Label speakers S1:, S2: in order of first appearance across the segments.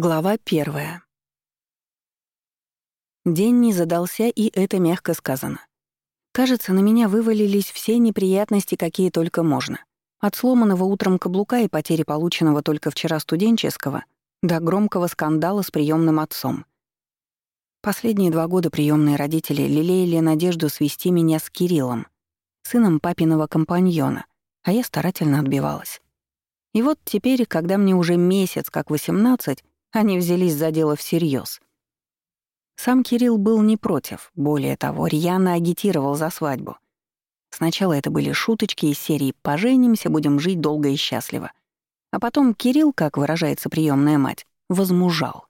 S1: Глава первая. День не задался, и это мягко сказано. Кажется, на меня вывалились все неприятности, какие только можно. От сломанного утром каблука и потери полученного только вчера студенческого до громкого скандала с приемным отцом. Последние два года приемные родители лелеяли надежду свести меня с Кириллом, сыном папиного компаньона, а я старательно отбивалась. И вот теперь, когда мне уже месяц как 18, они взялись за дело всерьез. Сам Кирилл был не против, более того, рьяно агитировал за свадьбу. Сначала это были шуточки из серии «поженимся, будем жить долго и счастливо». А потом Кирилл, как выражается приемная мать, возмужал.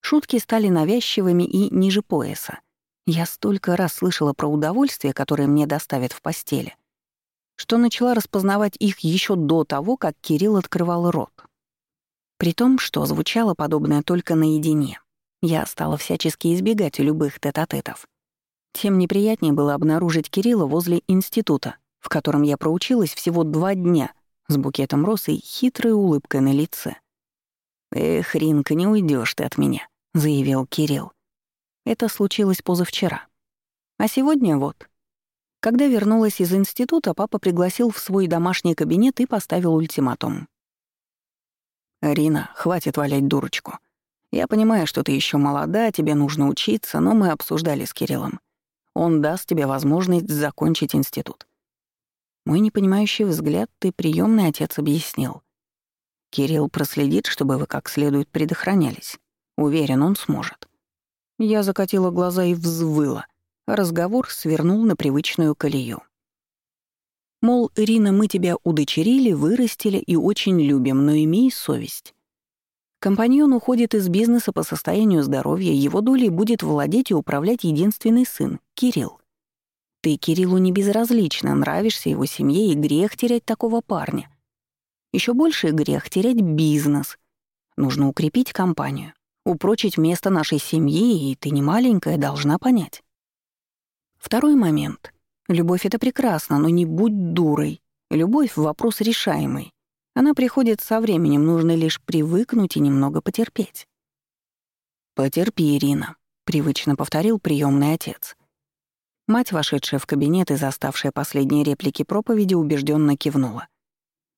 S1: Шутки стали навязчивыми и ниже пояса. Я столько раз слышала про удовольствие, которое мне доставят в постели, что начала распознавать их еще до того, как Кирилл открывал рот. При том, что звучало подобное только наедине. Я стала всячески избегать любых тет-а-тетов. Тем неприятнее было обнаружить Кирилла возле института, в котором я проучилась всего два дня, с букетом роз и хитрой улыбкой на лице. «Эх, Ринка, не уйдешь ты от меня», — заявил Кирилл. Это случилось позавчера. А сегодня вот. Когда вернулась из института, папа пригласил в свой домашний кабинет и поставил ультиматум. «Рина, хватит валять дурочку. Я понимаю, что ты еще молода, тебе нужно учиться, но мы обсуждали с Кириллом. Он даст тебе возможность закончить институт». Мой непонимающий взгляд ты приемный отец объяснил. Кирилл проследит, чтобы вы как следует предохранялись. Уверен, он сможет. Я закатила глаза и взвыла. Разговор свернул на привычную колею. Мол, Ирина, мы тебя удочерили, вырастили и очень любим, но имей совесть. Компаньон уходит из бизнеса по состоянию здоровья, его долей будет владеть и управлять единственный сын, Кирилл. Ты Кириллу не безразлична, нравишься его семье, и грех терять такого парня. Еще больше грех терять бизнес. Нужно укрепить компанию, упрочить место нашей семьи, и ты не маленькая, должна понять. Второй момент. Любовь — это прекрасно, но не будь дурой. Любовь — вопрос решаемый. Она приходит со временем, нужно лишь привыкнуть и немного потерпеть. «Потерпи, Ирина», — привычно повторил приемный отец. Мать, вошедшая в кабинет и заставшая последние реплики проповеди, убежденно кивнула.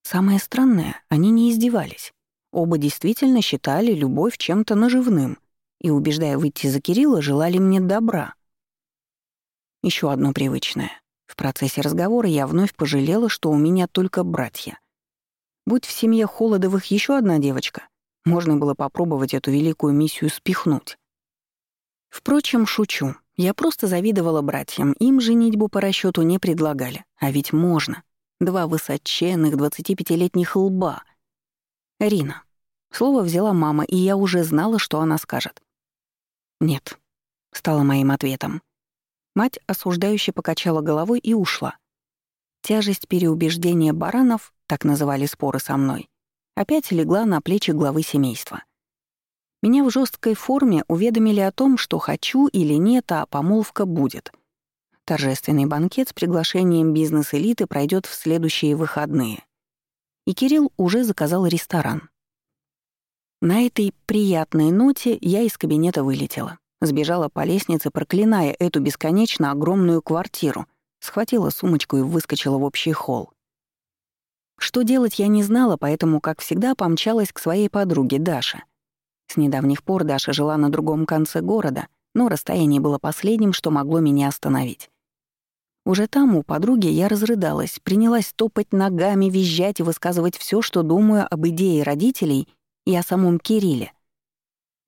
S1: Самое странное, они не издевались. Оба действительно считали любовь чем-то наживным и, убеждая выйти за Кирилла, желали мне добра. Еще одно привычное. В процессе разговора я вновь пожалела, что у меня только братья. Будь в семье Холодовых еще одна девочка, можно было попробовать эту великую миссию спихнуть. Впрочем, шучу. Я просто завидовала братьям, им женитьбу по расчету не предлагали. А ведь можно. Два высоченных 25-летних лба. Рина. Слово взяла мама, и я уже знала, что она скажет. «Нет», — стало моим ответом. Мать осуждающе покачала головой и ушла. Тяжесть переубеждения баранов, так называли споры со мной, опять легла на плечи главы семейства. Меня в жесткой форме уведомили о том, что хочу или нет, а помолвка будет. Торжественный банкет с приглашением бизнес-элиты пройдет в следующие выходные. И Кирилл уже заказал ресторан. На этой приятной ноте я из кабинета вылетела. Сбежала по лестнице, проклиная эту бесконечно огромную квартиру, схватила сумочку и выскочила в общий холл. Что делать я не знала, поэтому, как всегда, помчалась к своей подруге Даше. С недавних пор Даша жила на другом конце города, но расстояние было последним, что могло меня остановить. Уже там, у подруги, я разрыдалась, принялась топать ногами, визжать и высказывать все, что думаю об идее родителей и о самом Кирилле.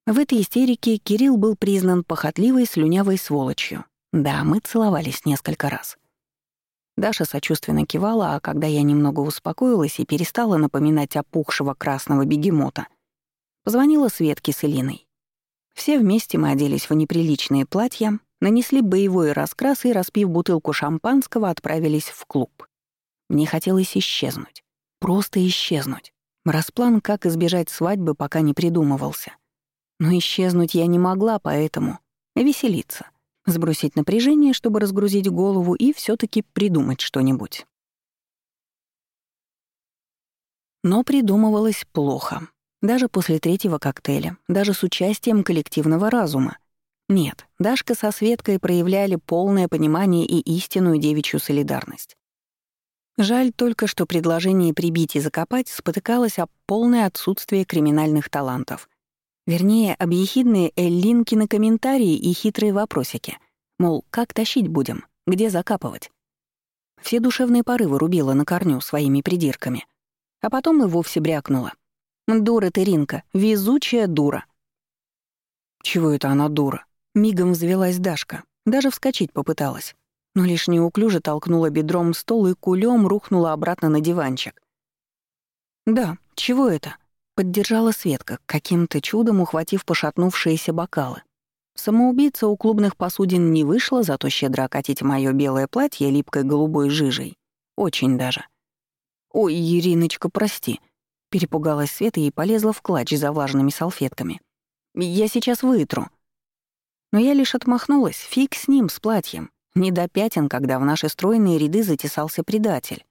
S1: В этой истерике Кирилл был признан похотливой слюнявой сволочью. Да, мы целовались несколько раз. Даша сочувственно кивала, а когда я немного успокоилась и перестала напоминать опухшего красного бегемота, позвонила Светке с Элиной. Все вместе мы оделись в неприличные платья, нанесли боевой раскрас и, распив бутылку шампанского, отправились в клуб. Мне хотелось исчезнуть. Просто исчезнуть. Расплан, как избежать свадьбы, пока не придумывался. Но исчезнуть я не могла, поэтому веселиться, сбросить напряжение, чтобы разгрузить голову и все таки придумать что-нибудь. Но придумывалось плохо. Даже после третьего коктейля, даже с участием коллективного разума. Нет, Дашка со Светкой проявляли полное понимание и истинную девичью солидарность. Жаль только, что предложение прибить и закопать спотыкалось о полное отсутствие криминальных талантов. Вернее, об ехидные Эллинкины комментарии и хитрые вопросики. Мол, как тащить будем? Где закапывать? Все душевные порывы рубила на корню своими придирками. А потом и вовсе брякнула. «Дура ты, Ринка, везучая дура». «Чего это она дура?» Мигом взвелась Дашка. Даже вскочить попыталась но лишь неуклюже толкнула бедром стол и кулем рухнула обратно на диванчик. «Да, чего это?» — поддержала Светка, каким-то чудом ухватив пошатнувшиеся бокалы. Самоубийца у клубных посудин не вышла, зато щедро окатить моё белое платье липкой голубой жижей. Очень даже. «Ой, Ириночка, прости», — перепугалась Света и полезла в клатч за влажными салфетками. «Я сейчас вытру». Но я лишь отмахнулась, фиг с ним, с платьем. Не до пятен, когда в наши стройные ряды затесался предатель.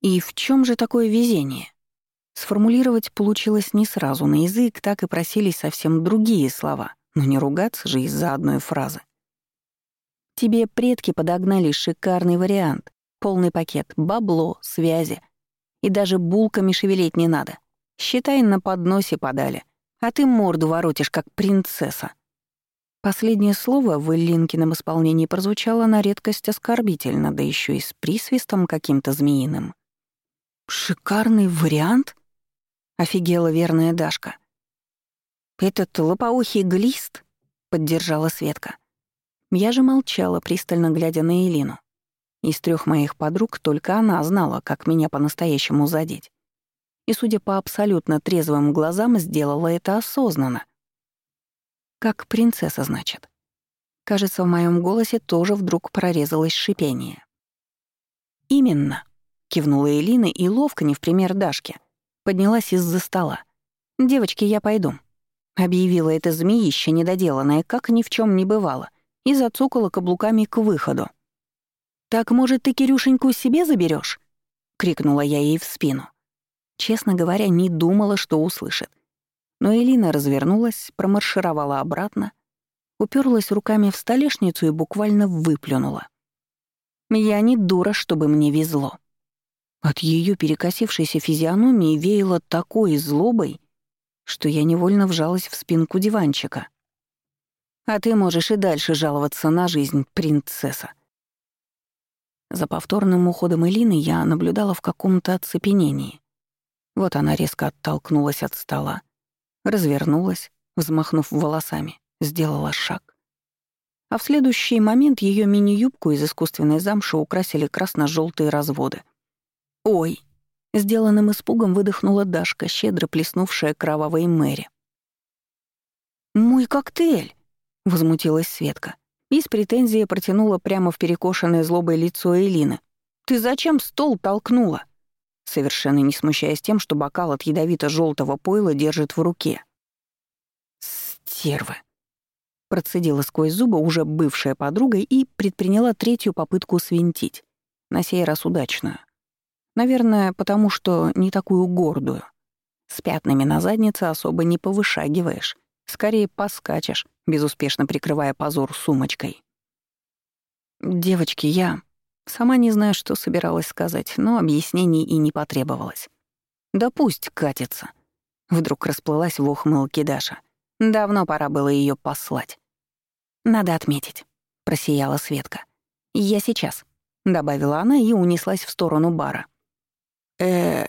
S1: И в чем же такое везение? Сформулировать получилось не сразу, на язык так и просились совсем другие слова, но не ругаться же из-за одной фразы. Тебе предки подогнали шикарный вариант, полный пакет, бабло, связи. И даже булками шевелить не надо. Считай, на подносе подали. А ты морду воротишь, как принцесса. Последнее слово в Иллинкином исполнении прозвучало на редкость оскорбительно, да еще и с присвистом каким-то змеиным. «Шикарный вариант?» — офигела верная Дашка. «Этот лопоухий глист?» — поддержала Светка. Я же молчала, пристально глядя на Элину. Из трех моих подруг только она знала, как меня по-настоящему задеть. И, судя по абсолютно трезвым глазам, сделала это осознанно, как принцесса, значит. Кажется, в моем голосе тоже вдруг прорезалось шипение. «Именно», — кивнула Элина и ловко, не в пример Дашке, поднялась из-за стола. «Девочки, я пойду», — объявила эта змеище недоделанная, как ни в чем не бывало, и зацокала каблуками к выходу. «Так, может, ты Кирюшеньку себе заберешь? крикнула я ей в спину. Честно говоря, не думала, что услышит. Но Элина развернулась, промаршировала обратно, уперлась руками в столешницу и буквально выплюнула. «Я не дура, чтобы мне везло». От ее перекосившейся физиономии веяло такой злобой, что я невольно вжалась в спинку диванчика. «А ты можешь и дальше жаловаться на жизнь, принцесса». За повторным уходом Элины я наблюдала в каком-то оцепенении. Вот она резко оттолкнулась от стола, развернулась, взмахнув волосами, сделала шаг. А в следующий момент ее мини-юбку из искусственной замши украсили красно желтые разводы. «Ой!» — сделанным испугом выдохнула Дашка, щедро плеснувшая кровавой Мэри. «Мой коктейль!» — возмутилась Светка. И с претензией протянула прямо в перекошенное злобой лицо Элины. «Ты зачем стол толкнула?» совершенно не смущаясь тем, что бокал от ядовито-желтого пойла держит в руке. «Стерва!» Процедила сквозь зубы уже бывшая подруга и предприняла третью попытку свинтить, на сей раз удачную. Наверное, потому что не такую гордую. С пятнами на заднице особо не повышагиваешь, скорее поскачешь, безуспешно прикрывая позор сумочкой. «Девочки, я...» Сама не знаю, что собиралась сказать, но объяснений и не потребовалось. «Да пусть катится». Вдруг расплылась в ухмылке Даша. Давно пора было ее послать. «Надо отметить», — просияла Светка. «Я сейчас», — добавила она и унеслась в сторону бара. Э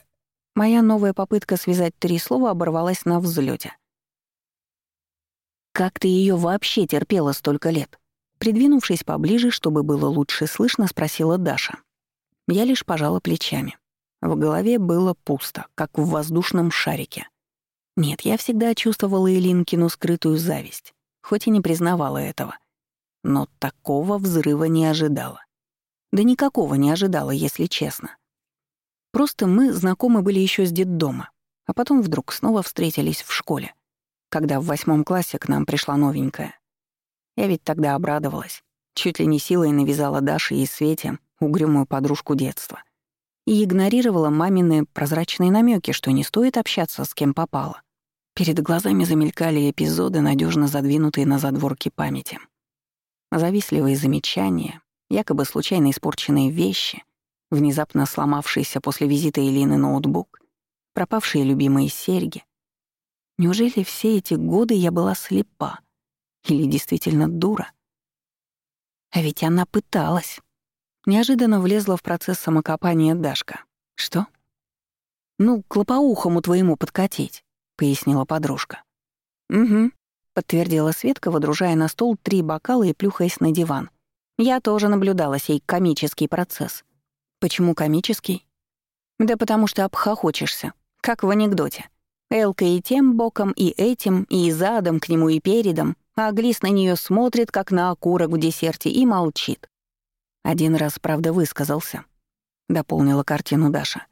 S1: Моя новая попытка связать три слова оборвалась на взлете. «Как ты ее вообще терпела столько лет?» Придвинувшись поближе, чтобы было лучше слышно, спросила Даша. Я лишь пожала плечами. В голове было пусто, как в воздушном шарике. Нет, я всегда чувствовала Элинкину скрытую зависть, хоть и не признавала этого. Но такого взрыва не ожидала. Да никакого не ожидала, если честно. Просто мы знакомы были еще с детдома, а потом вдруг снова встретились в школе, когда в восьмом классе к нам пришла новенькая. Я ведь тогда обрадовалась. Чуть ли не силой навязала Даше и Свете угрюмую подружку детства. и игнорировала мамины прозрачные намеки, что не стоит общаться с кем попало. Перед глазами замелькали эпизоды, надежно задвинутые на задворки памяти. Завистливые замечания, якобы случайно испорченные вещи, внезапно сломавшийся после визита Элины ноутбук, пропавшие любимые серьги. Неужели все эти годы я была слепа? Или действительно дура? А ведь она пыталась. Неожиданно влезла в процесс самокопания Дашка. «Что?» «Ну, к лопоухому твоему подкатить», — пояснила подружка. «Угу», — подтвердила Светка, водружая на стол три бокала и плюхаясь на диван. «Я тоже наблюдала сей комический процесс». «Почему комический?» «Да потому что обхохочешься, как в анекдоте. Элка и тем боком, и этим, и задом к нему, и передом, а Глис на нее смотрит, как на окурок в десерте, и молчит. Один раз, правда, высказался. Дополнила картину Даша.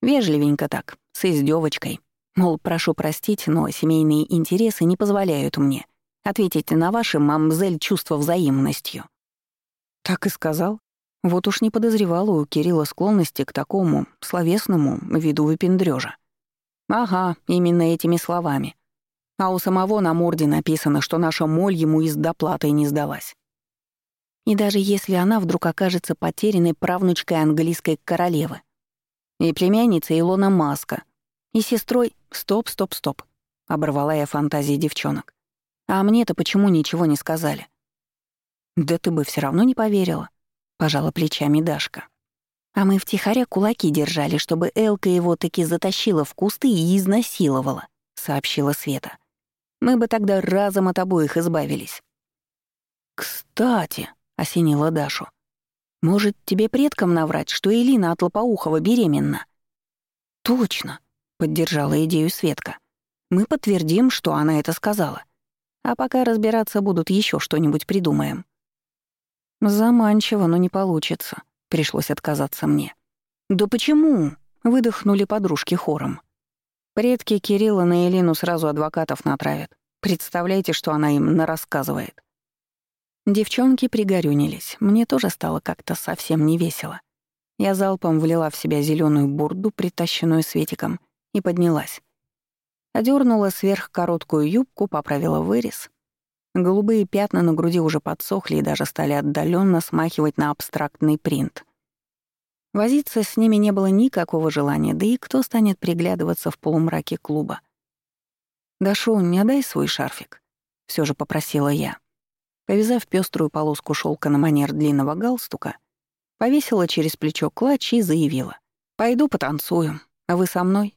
S1: Вежливенько так, с издевочкой. Мол, прошу простить, но семейные интересы не позволяют мне ответить на ваши, мамзель, чувства взаимностью. Так и сказал. Вот уж не подозревала у Кирилла склонности к такому словесному виду выпендрёжа. Ага, именно этими словами. А у самого на морде написано, что наша моль ему из доплаты не сдалась. И даже если она вдруг окажется потерянной правнучкой английской королевы. И племянницей Илона Маска. И сестрой... Стоп, стоп, стоп. Оборвала я фантазии девчонок. А мне-то почему ничего не сказали? Да ты бы все равно не поверила. Пожала плечами Дашка. А мы втихаря кулаки держали, чтобы Элка его таки затащила в кусты и изнасиловала, сообщила Света. Мы бы тогда разом от обоих избавились. «Кстати», — осенила Дашу. «Может, тебе предкам наврать, что Элина от Лопоухова беременна?» «Точно», — поддержала идею Светка. «Мы подтвердим, что она это сказала. А пока разбираться будут, еще что-нибудь придумаем». «Заманчиво, но не получится», — пришлось отказаться мне. «Да почему?» — выдохнули подружки хором. Предки Кирилла на Элину сразу адвокатов натравят. Представляете, что она им нарассказывает. Девчонки пригорюнились. Мне тоже стало как-то совсем не весело. Я залпом влила в себя зеленую бурду, притащенную Светиком, и поднялась. Одернула сверх короткую юбку, поправила вырез. Голубые пятна на груди уже подсохли и даже стали отдаленно смахивать на абстрактный принт. Возиться с ними не было никакого желания, да и кто станет приглядываться в полумраке клуба. «Дашу, не отдай свой шарфик», — все же попросила я. Повязав пеструю полоску шелка на манер длинного галстука, повесила через плечо клатч и заявила. «Пойду потанцую. А вы со мной?»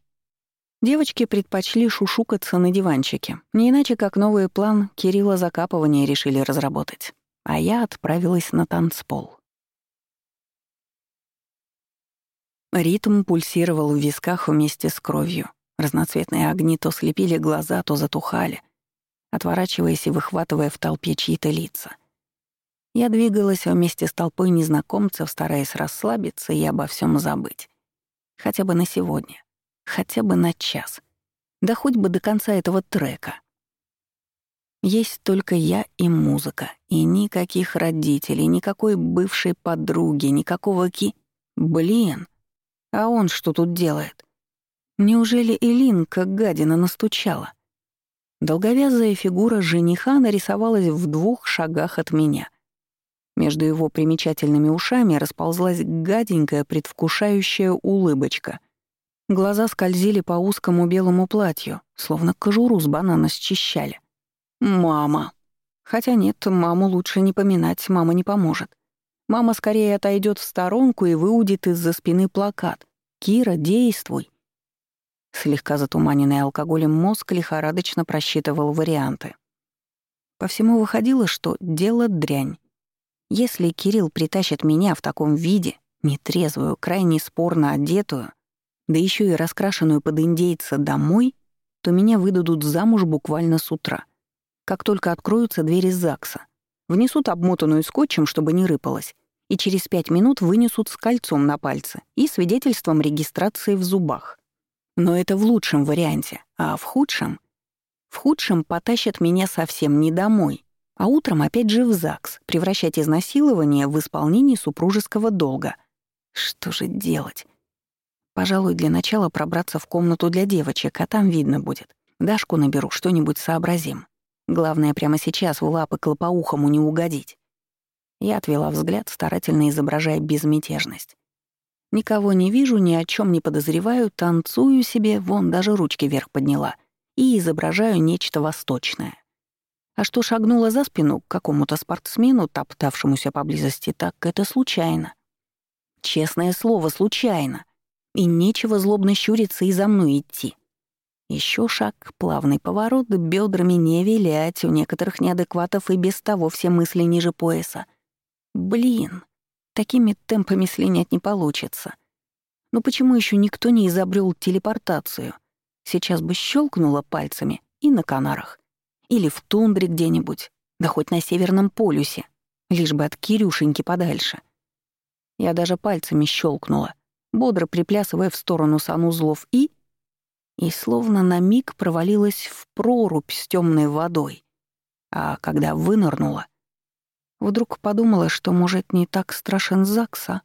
S1: Девочки предпочли шушукаться на диванчике, не иначе как новый план Кирилла закапывания решили разработать. А я отправилась на танцпол. Ритм пульсировал в висках вместе с кровью. Разноцветные огни то слепили глаза, то затухали, отворачиваясь и выхватывая в толпе чьи-то лица. Я двигалась вместе с толпой незнакомцев, стараясь расслабиться и обо всем забыть. Хотя бы на сегодня, хотя бы на час. Да хоть бы до конца этого трека. Есть только я и музыка, и никаких родителей, никакой бывшей подруги, никакого ки... Блин, а он что тут делает? Неужели Элинка гадина настучала? Долговязая фигура жениха нарисовалась в двух шагах от меня. Между его примечательными ушами расползлась гаденькая предвкушающая улыбочка. Глаза скользили по узкому белому платью, словно кожуру с банана счищали. «Мама!» Хотя нет, маму лучше не поминать, мама не поможет. Мама скорее отойдет в сторонку и выудит из-за спины плакат. «Кира, действуй!» Слегка затуманенный алкоголем мозг лихорадочно просчитывал варианты. По всему выходило, что дело дрянь. Если Кирилл притащит меня в таком виде, нетрезвую, крайне спорно одетую, да еще и раскрашенную под индейца домой, то меня выдадут замуж буквально с утра. Как только откроются двери ЗАГСа. Внесут обмотанную скотчем, чтобы не рыпалась, и через пять минут вынесут с кольцом на пальце и свидетельством регистрации в зубах. Но это в лучшем варианте, а в худшем... В худшем потащат меня совсем не домой, а утром опять же в ЗАГС, превращать изнасилование в исполнение супружеского долга. Что же делать? Пожалуй, для начала пробраться в комнату для девочек, а там видно будет. Дашку наберу, что-нибудь сообразим. Главное, прямо сейчас в лапы клопоухому не угодить. Я отвела взгляд, старательно изображая безмятежность. Никого не вижу, ни о чем не подозреваю, танцую себе, вон даже ручки вверх подняла, и изображаю нечто восточное. А что шагнула за спину к какому-то спортсмену, топтавшемуся поблизости, так это случайно. Честное слово, случайно. И нечего злобно щуриться и за мной идти. Еще шаг, плавный поворот, бедрами не вилять, у некоторых неадекватов и без того все мысли ниже пояса. Блин, такими темпами слинять не получится. Ну почему еще никто не изобрел телепортацию? Сейчас бы щелкнула пальцами и на Канарах. Или в тундре где-нибудь, да хоть на Северном полюсе, лишь бы от Кирюшеньки подальше. Я даже пальцами щелкнула, бодро приплясывая в сторону санузлов и и словно на миг провалилась в прорубь с темной водой. А когда вынырнула, вдруг подумала, что, может, не так страшен ЗАГС, а?